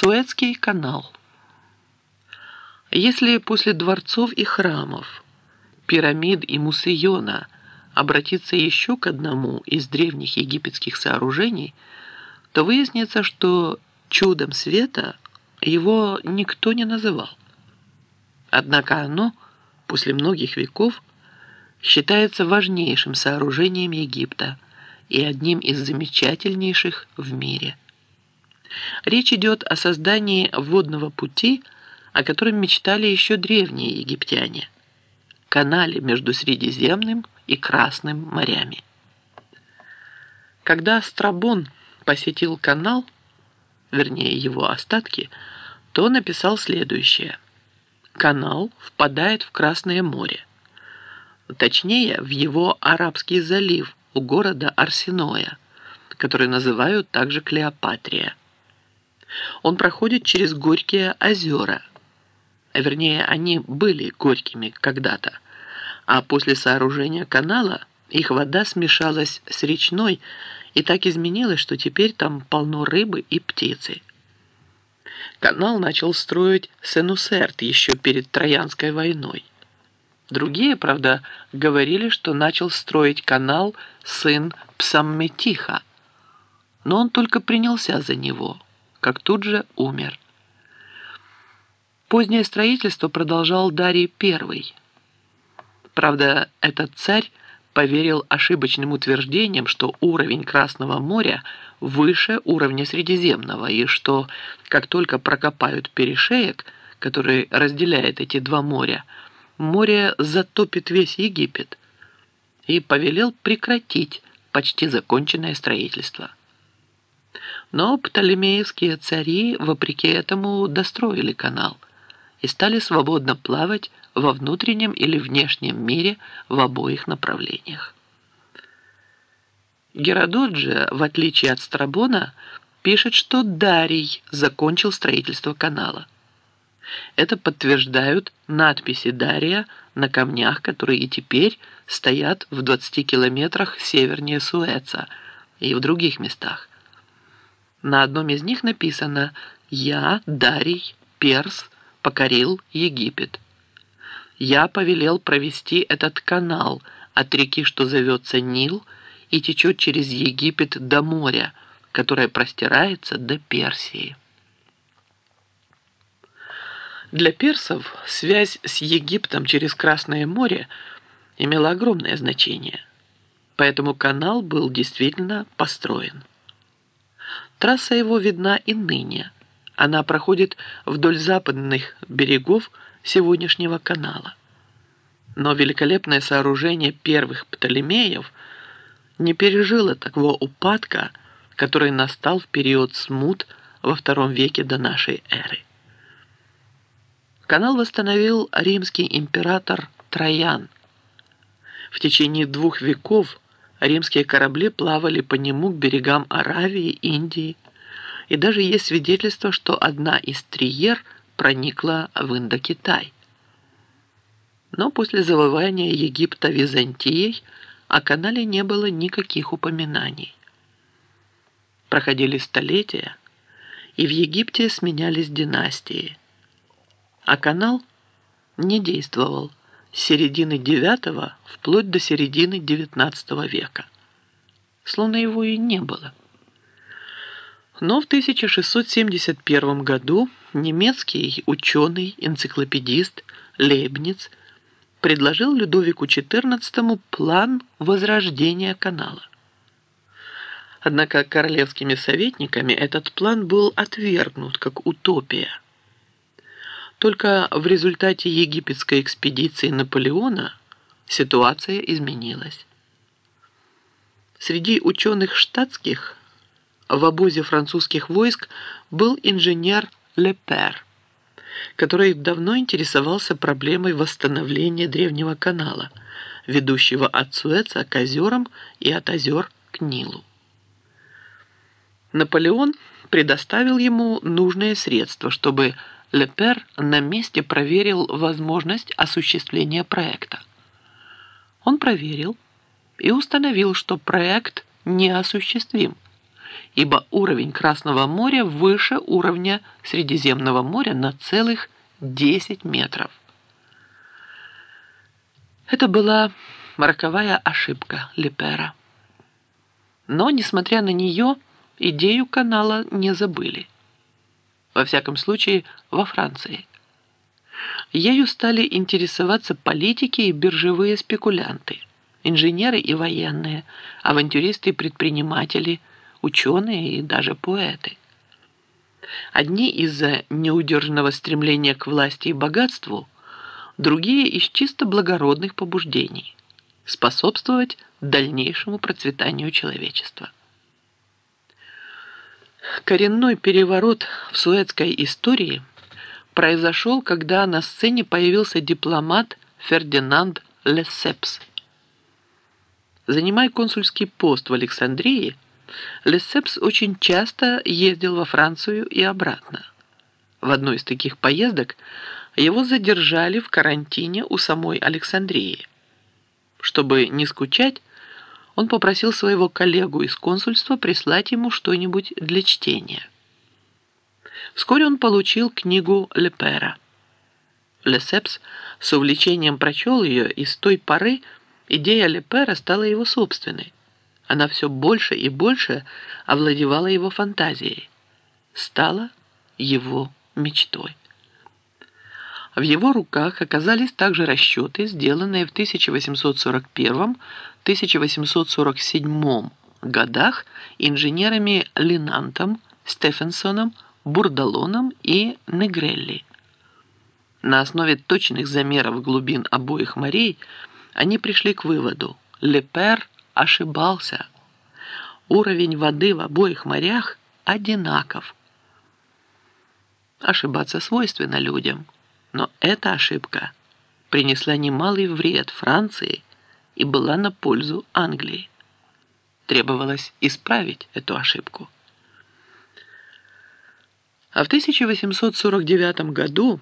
Суэцкий канал. Если после дворцов и храмов, пирамид и мусейона обратиться еще к одному из древних египетских сооружений, то выяснится, что чудом света его никто не называл. Однако оно, после многих веков, считается важнейшим сооружением Египта и одним из замечательнейших в мире. Речь идет о создании водного пути, о котором мечтали еще древние египтяне – канале между Средиземным и Красным морями. Когда Страбон посетил канал, вернее его остатки, то написал следующее. Канал впадает в Красное море. Точнее, в его Арабский залив у города Арсеноя, который называют также Клеопатрия. Он проходит через Горькие озера. Вернее, они были горькими когда-то, а после сооружения канала их вода смешалась с речной и так изменилась, что теперь там полно рыбы и птицы. Канал начал строить Сенусерт еще перед Троянской войной. Другие, правда, говорили, что начал строить канал сын Псамметиха, но он только принялся за него – как тут же умер. Позднее строительство продолжал Дарий I. Правда, этот царь поверил ошибочным утверждениям, что уровень Красного моря выше уровня Средиземного, и что, как только прокопают перешеек, который разделяет эти два моря, море затопит весь Египет, и повелел прекратить почти законченное строительство. Но птолемеевские цари, вопреки этому, достроили канал и стали свободно плавать во внутреннем или внешнем мире в обоих направлениях. Геродот же, в отличие от Страбона, пишет, что Дарий закончил строительство канала. Это подтверждают надписи Дария на камнях, которые и теперь стоят в 20 километрах севернее Суэца и в других местах. На одном из них написано «Я, Дарий, Перс, покорил Египет». Я повелел провести этот канал от реки, что зовется Нил, и течет через Египет до моря, которое простирается до Персии. Для персов связь с Египтом через Красное море имела огромное значение, поэтому канал был действительно построен. Трасса его видна и ныне. Она проходит вдоль западных берегов сегодняшнего канала. Но великолепное сооружение первых Птолемеев не пережило такого упадка, который настал в период смут во втором веке до нашей эры. Канал восстановил римский император Троян. В течение двух веков Римские корабли плавали по нему к берегам Аравии, Индии, и даже есть свидетельство, что одна из триер проникла в Индокитай. Но после завоевания Египта Византией о канале не было никаких упоминаний. Проходили столетия, и в Египте сменялись династии, а канал не действовал с середины IX вплоть до середины XIX века. Словно его и не было. Но в 1671 году немецкий ученый-энциклопедист Лейбниц предложил Людовику XIV план возрождения канала. Однако королевскими советниками этот план был отвергнут как утопия – только в результате египетской экспедиции Наполеона ситуация изменилась. Среди ученых штатских в обозе французских войск был инженер Лепер, который давно интересовался проблемой восстановления древнего канала, ведущего от Суэца к озерам и от озер к Нилу. Наполеон предоставил ему нужные средства, чтобы Лепер на месте проверил возможность осуществления проекта. Он проверил и установил, что проект неосуществим, ибо уровень Красного моря выше уровня Средиземного моря на целых 10 метров. Это была роковая ошибка Лепера. Но, несмотря на нее, идею канала не забыли. Во всяком случае, во Франции. Ею стали интересоваться политики и биржевые спекулянты, инженеры и военные, авантюристы и предприниматели, ученые и даже поэты. Одни из-за неудержанного стремления к власти и богатству, другие из чисто благородных побуждений – способствовать дальнейшему процветанию человечества. Коренной переворот в суэцкой истории произошел, когда на сцене появился дипломат Фердинанд Лесепс. Занимая консульский пост в Александрии, Лесепс очень часто ездил во Францию и обратно. В одной из таких поездок его задержали в карантине у самой Александрии. Чтобы не скучать, он попросил своего коллегу из консульства прислать ему что-нибудь для чтения. Вскоре он получил книгу Лепера. Лесепс с увлечением прочел ее, и с той поры идея Лепера стала его собственной. Она все больше и больше овладевала его фантазией, стала его мечтой. В его руках оказались также расчеты, сделанные в 1841-1847 годах инженерами Линантом, Стефенсоном, Бурдалоном и Негрелли. На основе точных замеров глубин обоих морей они пришли к выводу – Лепер ошибался. Уровень воды в обоих морях одинаков. Ошибаться свойственно людям – но эта ошибка принесла немалый вред Франции и была на пользу Англии. Требовалось исправить эту ошибку. А в 1849 году,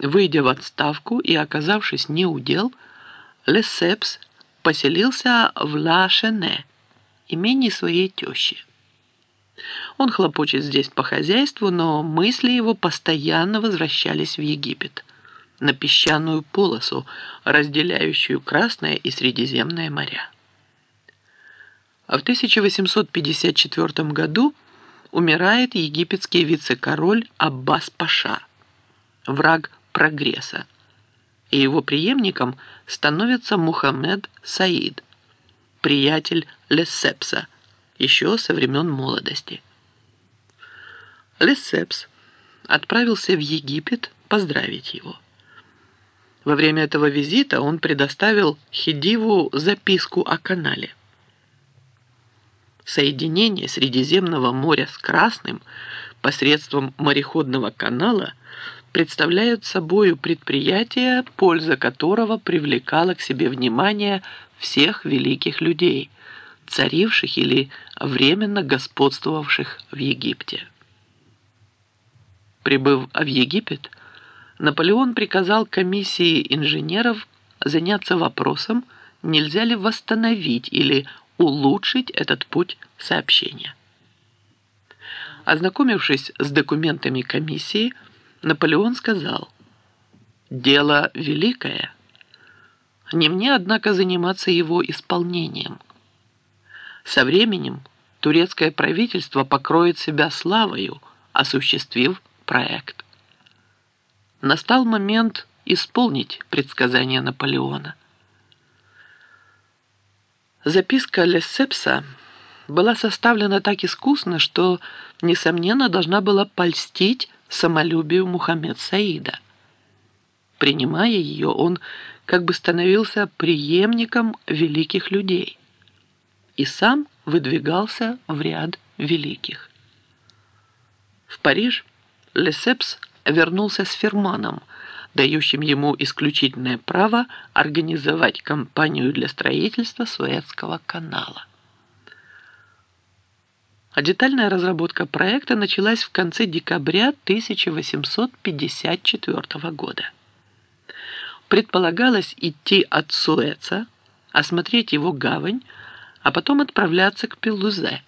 выйдя в отставку и оказавшись неудел, Лесепс поселился в Ла-Шене, имении своей тещи. Он хлопочет здесь по хозяйству, но мысли его постоянно возвращались в Египет, на песчаную полосу, разделяющую Красное и Средиземное моря. А в 1854 году умирает египетский вице-король Аббас Паша, враг прогресса, и его преемником становится Мухаммед Саид, приятель Лесепса, еще со времен молодости. Лесепс отправился в Египет поздравить его. Во время этого визита он предоставил Хидиву записку о канале. Соединение Средиземного моря с Красным посредством мореходного канала представляют собою предприятие, польза которого привлекала к себе внимание всех великих людей, царивших или временно господствовавших в Египте. Прибыв в Египет, Наполеон приказал комиссии инженеров заняться вопросом, нельзя ли восстановить или улучшить этот путь сообщения. Ознакомившись с документами комиссии, Наполеон сказал, «Дело великое. Не мне, однако, заниматься его исполнением. Со временем турецкое правительство покроет себя славою, осуществив проект. Настал момент исполнить предсказание Наполеона. Записка Лесепса была составлена так искусно, что, несомненно, должна была польстить самолюбию Мухаммед Саида. Принимая ее, он как бы становился преемником великих людей и сам выдвигался в ряд великих. В Париж Лесепс вернулся с ферманом, дающим ему исключительное право организовать кампанию для строительства Суэцкого канала. А детальная разработка проекта началась в конце декабря 1854 года. Предполагалось идти от Суэца, осмотреть его гавань, а потом отправляться к Пелузе.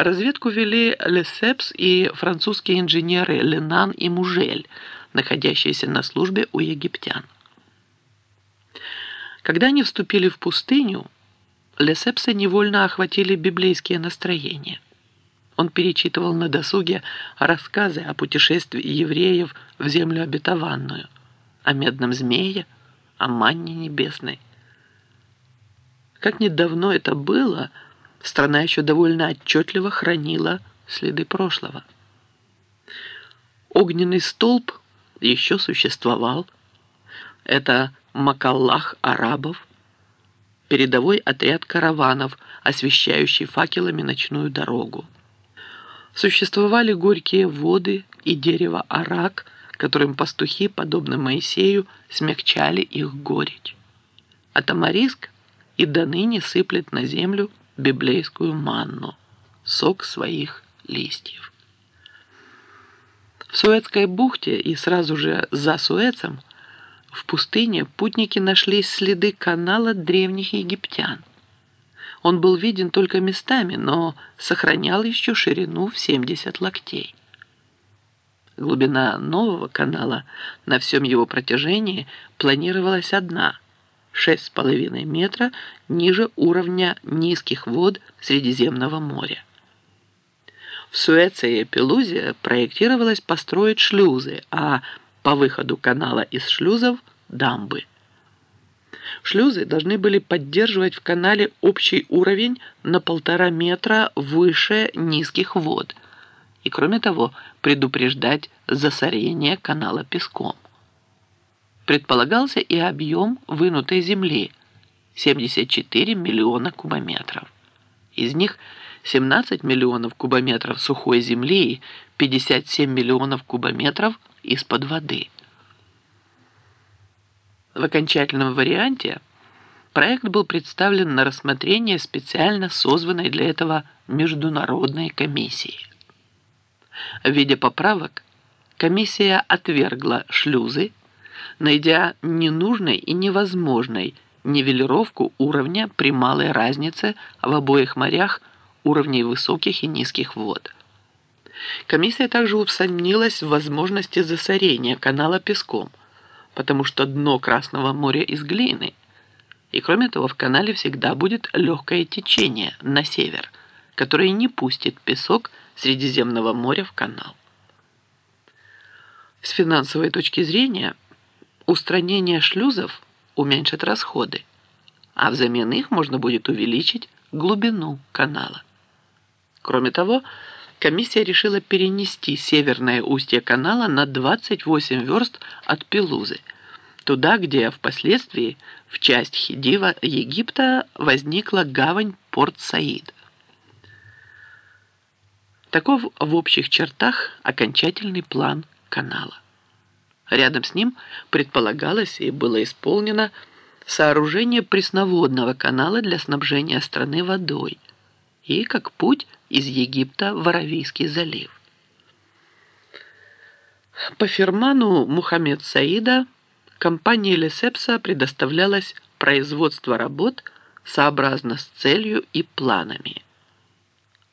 Разведку вели Лесепс и французские инженеры Ленан и Мужель, находящиеся на службе у египтян. Когда они вступили в пустыню, Лесепса невольно охватили библейские настроения. Он перечитывал на досуге рассказы о путешествии евреев в землю обетованную, о медном змее, о манне небесной. Как недавно это было – страна еще довольно отчетливо хранила следы прошлого. Огненный столб еще существовал. Это Макаллах арабов, передовой отряд караванов, освещающий факелами ночную дорогу. Существовали горькие воды и дерево арак, которым пастухи, подобно Моисею, смягчали их горечь. А тамариск и до ныне сыплет на землю библейскую манну, сок своих листьев. В Суэцкой бухте и сразу же за Суэцем в пустыне путники нашли следы канала древних египтян. Он был виден только местами, но сохранял еще ширину в 70 локтей. Глубина нового канала на всем его протяжении планировалась одна – 6,5 метра ниже уровня низких вод Средиземного моря. В Суэце и Пелузе проектировалось построить шлюзы, а по выходу канала из шлюзов – дамбы. Шлюзы должны были поддерживать в канале общий уровень на полтора метра выше низких вод и, кроме того, предупреждать засорение канала песком предполагался и объем вынутой земли – 74 миллиона кубометров. Из них 17 миллионов кубометров сухой земли и 57 миллионов кубометров из-под воды. В окончательном варианте проект был представлен на рассмотрение специально созванной для этого международной комиссии. В виде поправок комиссия отвергла шлюзы найдя ненужной и невозможной нивелировку уровня при малой разнице в обоих морях уровней высоких и низких вод. Комиссия также усомнилась в возможности засорения канала песком, потому что дно Красного моря из глины, и кроме того в канале всегда будет легкое течение на север, которое не пустит песок Средиземного моря в канал. С финансовой точки зрения – устранение шлюзов уменьшит расходы, а взамен их можно будет увеличить глубину канала. Кроме того, комиссия решила перенести северное устье канала на 28 верст от Пелузы, туда, где впоследствии в часть Хидива Египта возникла гавань Порт-Саид. Таков в общих чертах окончательный план канала. Рядом с ним предполагалось и было исполнено сооружение пресноводного канала для снабжения страны водой и как путь из Египта в Аравийский залив. По ферману Мухаммед Саида компании Лесепса предоставлялось производство работ сообразно с целью и планами.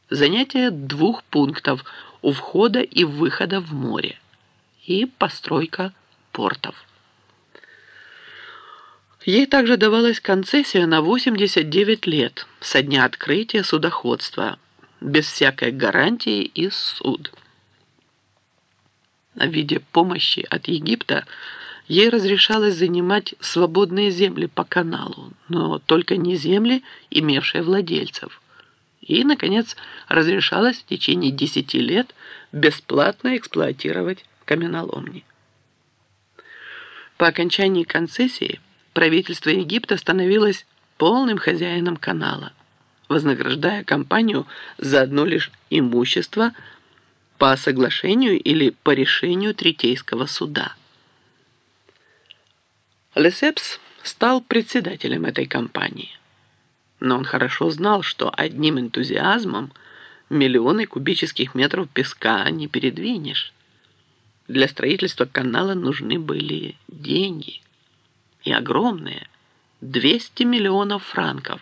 Занятие двух пунктов у входа и выхода в море и постройка портов. Ей также давалась концессия на 89 лет со дня открытия судоходства, без всякой гарантии и суд. В виде помощи от Египта ей разрешалось занимать свободные земли по каналу, но только не земли, имевшие владельцев. И, наконец, разрешалось в течение 10 лет бесплатно эксплуатировать каменоломни. По окончании концессии правительство Египта становилось полным хозяином канала, вознаграждая компанию за одно лишь имущество по соглашению или по решению Третейского суда. Лесепс стал председателем этой компании, но он хорошо знал, что одним энтузиазмом миллионы кубических метров песка не передвинешь. Для строительства канала нужны были деньги. И огромные. 200 миллионов франков.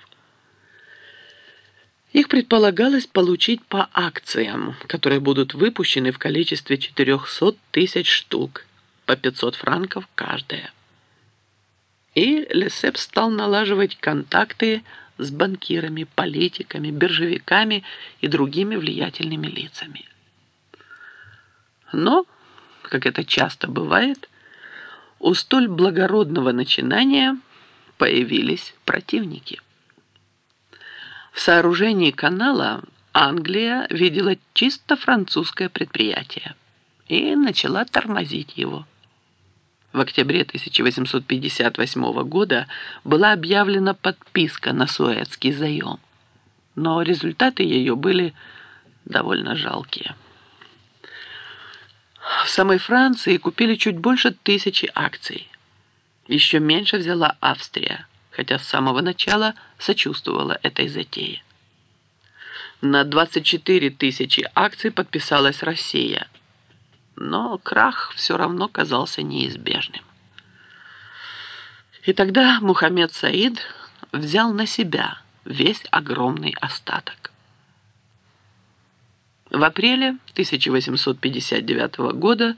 Их предполагалось получить по акциям, которые будут выпущены в количестве 400 тысяч штук, по 500 франков каждая. И Лесеп стал налаживать контакты с банкирами, политиками, биржевиками и другими влиятельными лицами. Но, как это часто бывает, у столь благородного начинания появились противники. В сооружении канала Англия видела чисто французское предприятие и начала тормозить его. В октябре 1858 года была объявлена подписка на Суэцкий заем, но результаты ее были довольно жалкие. В самой Франции купили чуть больше тысячи акций. Еще меньше взяла Австрия – хотя с самого начала сочувствовала этой затее. На 24 тысячи акций подписалась Россия, но крах все равно казался неизбежным. И тогда Мухаммед Саид взял на себя весь огромный остаток. В апреле 1859 года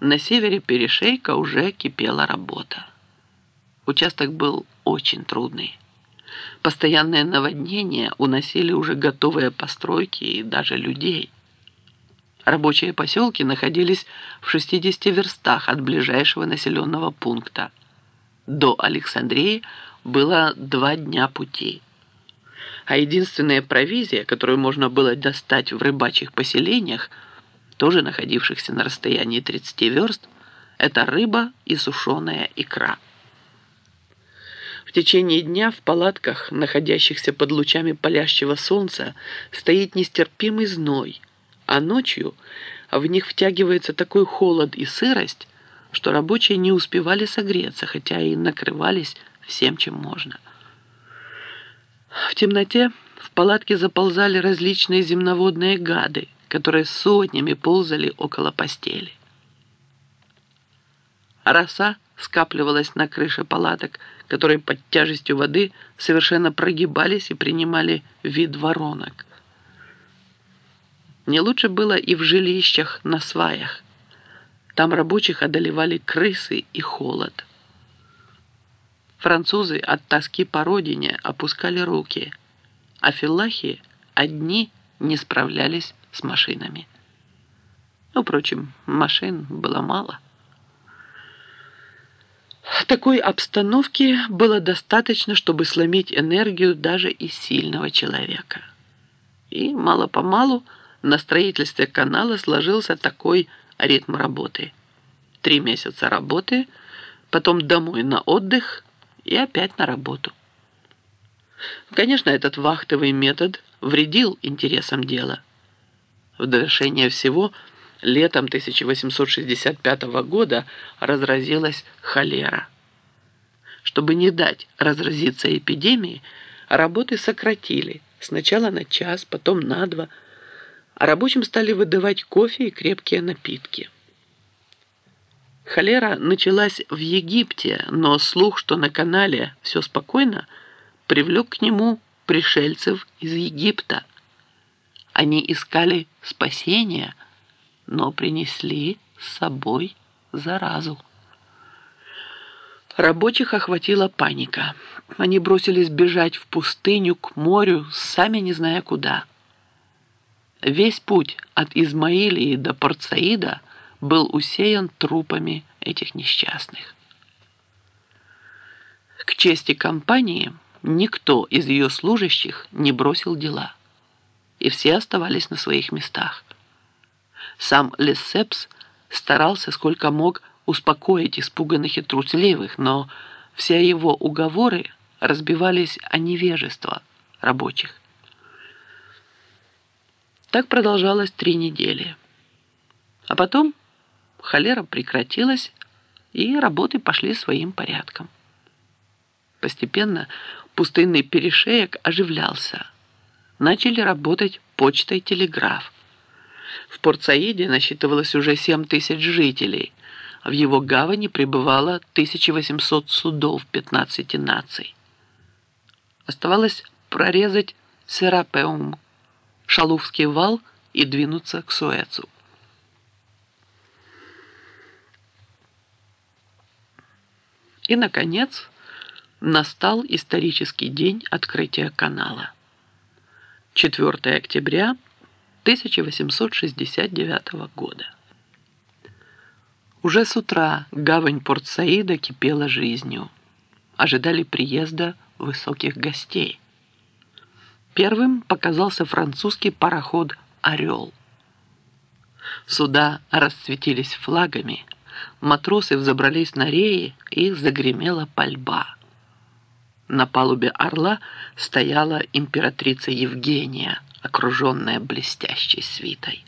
на севере перешейка уже кипела работа. Участок был очень трудный. Постоянное наводнение уносили уже готовые постройки и даже людей. Рабочие поселки находились в 60 верстах от ближайшего населенного пункта. До Александрии было два дня пути. А единственная провизия, которую можно было достать в рыбачьих поселениях, тоже находившихся на расстоянии 30 верст, это рыба и сушеная икра. В течение дня в палатках, находящихся под лучами палящего солнца, стоит нестерпимый зной, а ночью в них втягивается такой холод и сырость, что рабочие не успевали согреться, хотя и накрывались всем, чем можно. В темноте в палатке заползали различные земноводные гады, которые сотнями ползали около постели. Роса скапливалась на крыше палаток, которые под тяжестью воды совершенно прогибались и принимали вид воронок. Не лучше было и в жилищах на сваях. Там рабочих одолевали крысы и холод. Французы от тоски по родине опускали руки, а филлахи одни не справлялись с машинами. Ну, впрочем, машин было мало. Такой обстановки было достаточно, чтобы сломить энергию даже из сильного человека. И мало-помалу на строительстве канала сложился такой ритм работы. Три месяца работы, потом домой на отдых и опять на работу. Конечно, этот вахтовый метод вредил интересам дела. В довершение всего – летом 1865 года разразилась холера. Чтобы не дать разразиться эпидемии, работы сократили сначала на час, потом на два, а рабочим стали выдавать кофе и крепкие напитки. Холера началась в Египте, но слух, что на канале все спокойно, привлек к нему пришельцев из Египта. Они искали спасения – но принесли с собой заразу. Рабочих охватила паника. Они бросились бежать в пустыню, к морю, сами не зная куда. Весь путь от Измаилии до Порт-Саида был усеян трупами этих несчастных. К чести компании никто из ее служащих не бросил дела, и все оставались на своих местах. Сам Лесепс старался сколько мог успокоить испуганных и трусливых, но все его уговоры разбивались о невежество рабочих. Так продолжалось три недели. А потом холера прекратилась, и работы пошли своим порядком. Постепенно пустынный перешеек оживлялся. Начали работать почта и телеграф. В Порт-Саиде насчитывалось уже 7 тысяч жителей. В его гавани пребывало 1800 судов 15 наций. Оставалось прорезать Серапеум, Шалувский вал и двинуться к Суэцу. И, наконец, настал исторический день открытия канала. 4 октября 1869 года. Уже с утра гавань Порт-Саида кипела жизнью. Ожидали приезда высоких гостей. Первым показался французский пароход «Орел». Суда расцветились флагами, матросы взобрались на реи и загремела пальба. На палубе «Орла» стояла императрица Евгения, окруженная блестящей свитой.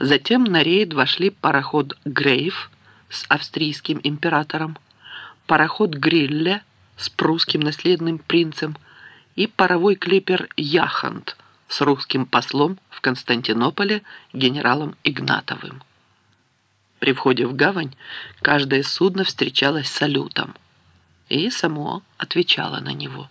Затем на рейд вошли пароход «Грейв» с австрийским императором, пароход «Грилле» с прусским наследным принцем и паровой клипер «Яхант» с русским послом в Константинополе генералом Игнатовым. При входе в гавань каждое судно встречалось салютом и само отвечало на него.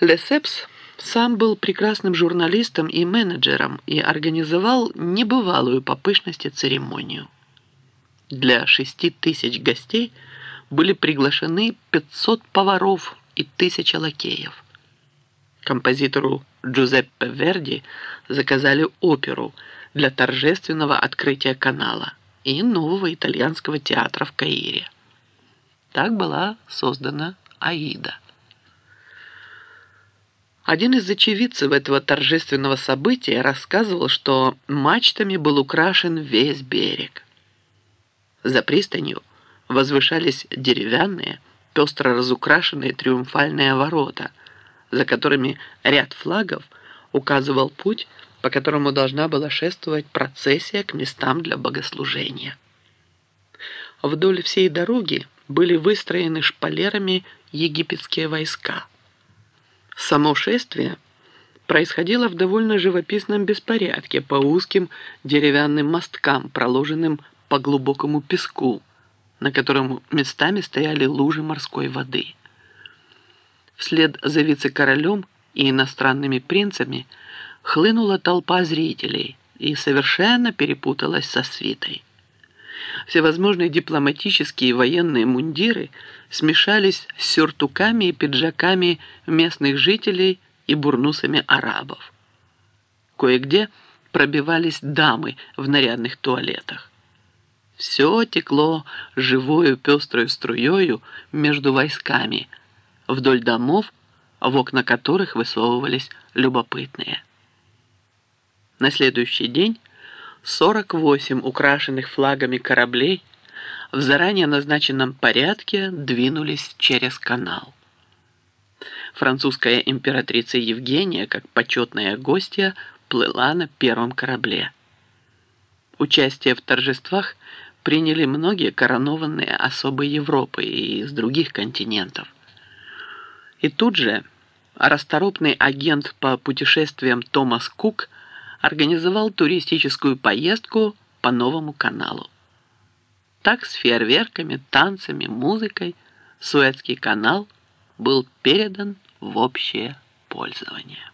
Лесепс сам был прекрасным журналистом и менеджером и организовал небывалую по пышности церемонию. Для шести тысяч гостей были приглашены 500 поваров и тысяча лакеев. Композитору Джузеппе Верди заказали оперу для торжественного открытия канала и нового итальянского театра в Каире. Так была создана «Аида». Один из очевидцев этого торжественного события рассказывал, что мачтами был украшен весь берег. За пристанью возвышались деревянные, пестро разукрашенные триумфальные ворота, за которыми ряд флагов указывал путь, по которому должна была шествовать процессия к местам для богослужения. Вдоль всей дороги были выстроены шпалерами египетские войска – Само шествие происходило в довольно живописном беспорядке по узким деревянным мосткам, проложенным по глубокому песку, на котором местами стояли лужи морской воды. Вслед за вице-королем и иностранными принцами хлынула толпа зрителей и совершенно перепуталась со свитой. Всевозможные дипломатические и военные мундиры смешались с сюртуками и пиджаками местных жителей и бурнусами арабов. Кое-где пробивались дамы в нарядных туалетах. Все текло живою пестрой струею между войсками, вдоль домов, в окна которых высовывались любопытные. На следующий день 48 украшенных флагами кораблей в заранее назначенном порядке двинулись через канал. Французская императрица Евгения, как почетная гостья, плыла на первом корабле. Участие в торжествах приняли многие коронованные особы Европы и из других континентов. И тут же расторопный агент по путешествиям Томас Кук – организовал туристическую поездку по новому каналу. Так с фейерверками, танцами, музыкой Суэцкий канал был передан в общее пользование.